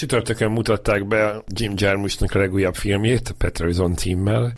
Csütörtökön mutatták be Jim Jarmuschnak a legújabb filmjét, Petroison címmel.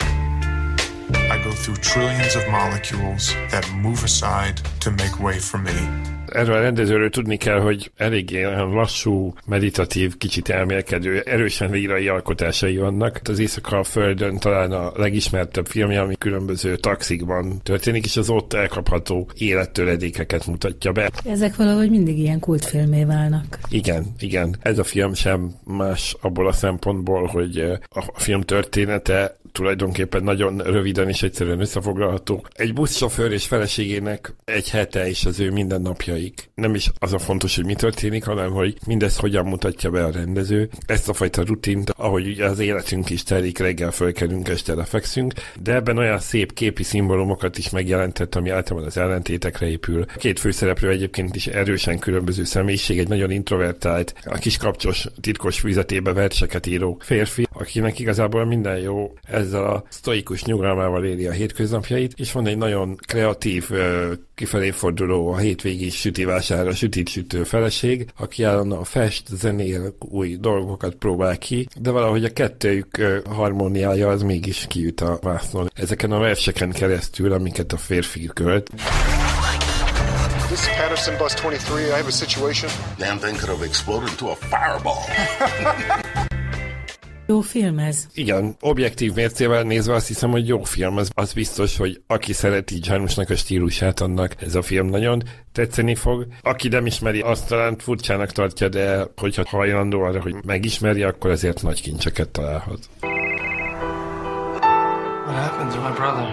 I go through trillions of molecules that move aside to make way for me erről a rendezőről tudni kell, hogy eléggé olyan lassú, meditatív, kicsit elmélkedő, erősen lírai alkotásai vannak. Az Éjszaka a Földön talán a legismertebb filmje, ami különböző taxikban történik, és az ott elkapható élettöredékeket mutatja be. Ezek valahogy mindig ilyen kultfilmé válnak. Igen, igen. Ez a film sem más abból a szempontból, hogy a film története tulajdonképpen nagyon röviden és egyszerűen összefoglalható. Egy buszsofőr és feleségének egy hete és az ő mindennapjaik. Nem is az a fontos, hogy mi történik, hanem hogy mindez hogyan mutatja be a rendező. Ezt a fajta rutint, ahogy ugye az életünk is telik, reggel fölkelünk, este lefekszünk, de ebben olyan szép képi szimbólumokat is megjelentett, ami általában az ellentétekre épül. A két főszereplő egyébként is erősen különböző személyiség, egy nagyon introvertált, a kis kapcsos, titkos fizetébe verseket író férfi, akinek igazából minden jó, ezzel a sztoikus nyugalmával éli a hétköznapjait, és van egy nagyon kreatív, kifelé forduló a hétvégi sütivására sütit sütő feleség, aki állandóan fest, zenél, új dolgokat próbál ki, de valahogy a kettőjük harmóniája az mégis kiüt a vásznon. Ezeken a verseken keresztül, amiket a férfi költ. This is Patterson Bus 23. I have a situation. Damn thing could have exploded into a fireball. Jó film ez. Igen, objektív mércével nézve azt hiszem, hogy jó film. Az, az biztos, hogy aki szereti Jarmusnak a stílusát, annak ez a film nagyon tetszeni fog. Aki nem ismeri, azt talán furcsának tartja, de hogyha hajlandó arra, hogy megismeri, akkor ezért nagy kincseket találhat. What happened to my brother?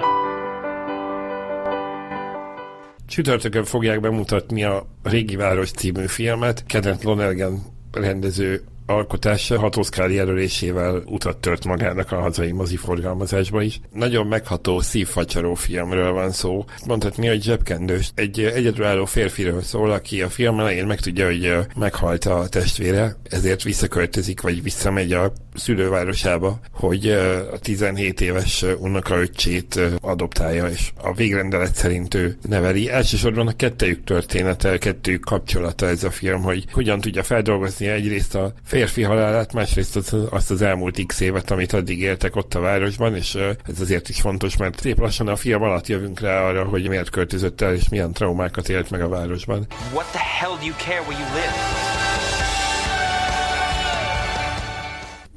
Csütörtökön fogják bemutatni a Régi Város című filmet. Kenneth Lonergan rendező alkotása hat Oscar jelölésével utat tört magának a hazai moziforgalmazásba is. Nagyon megható, szívfacsaró filmről van szó. Mondhatni, hogy zsebkendős. Egy egyedülálló férfiről szól, aki a film elején megtudja, hogy meghalt a testvére, ezért visszaköltözik, vagy visszamegy a szülővárosába, hogy a 17 éves unokaöccsét adoptálja, és a végrendelet szerint ő neveli. Elsősorban a kettejük története, a kettőjük kapcsolata ez a film, hogy hogyan tudja feldolgozni egyrészt a férfi halálát, másrészt az, azt az elmúlt x évet, amit addig éltek ott a városban, és ez azért is fontos, mert szép lassan a film alatt jövünk rá arra, hogy miért költözött el, és milyen traumákat élt meg a városban. What the hell do you care where you live?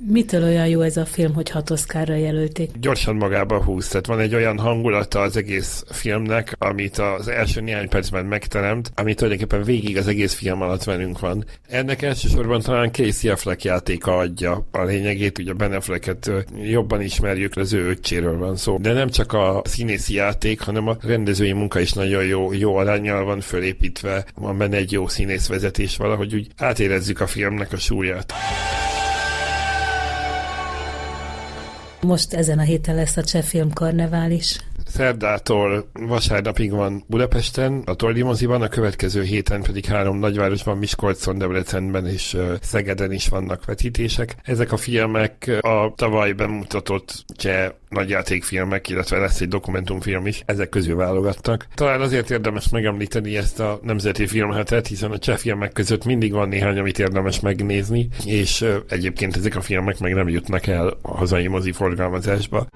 Mitől olyan jó ez a film, hogy hat Oszkárra jelölték? Gyorsan magába húz, tehát van egy olyan hangulata az egész filmnek, amit az első néhány percben megteremt, amit tulajdonképpen végig az egész film alatt velünk van. Ennek elsősorban talán Casey Affleck játéka adja a lényegét, ugye Ben Afflecket jobban ismerjük, az ő öccséről van szó. De nem csak a színészi játék, hanem a rendezői munka is nagyon jó, jó arányjal van fölépítve, van benne egy jó színészvezetés, valahogy úgy átérezzük a filmnek a súlyát. Most ezen a héten lesz a Cseh Film Karnevál is. Szerdától vasárnapig van Budapesten, a Tordi moziban, a következő héten pedig három nagyvárosban, Miskolcon, Debrecenben és Szegeden is vannak vetítések. Ezek a filmek a tavaly bemutatott cseh nagyjátékfilmek, illetve lesz egy dokumentumfilm is, ezek közül válogattak. Talán azért érdemes megemlíteni ezt a nemzeti filmhetet, hiszen a cseh filmek között mindig van néhány, amit érdemes megnézni, és egyébként ezek a filmek meg nem jutnak el a hazai mozi forgalmazásba.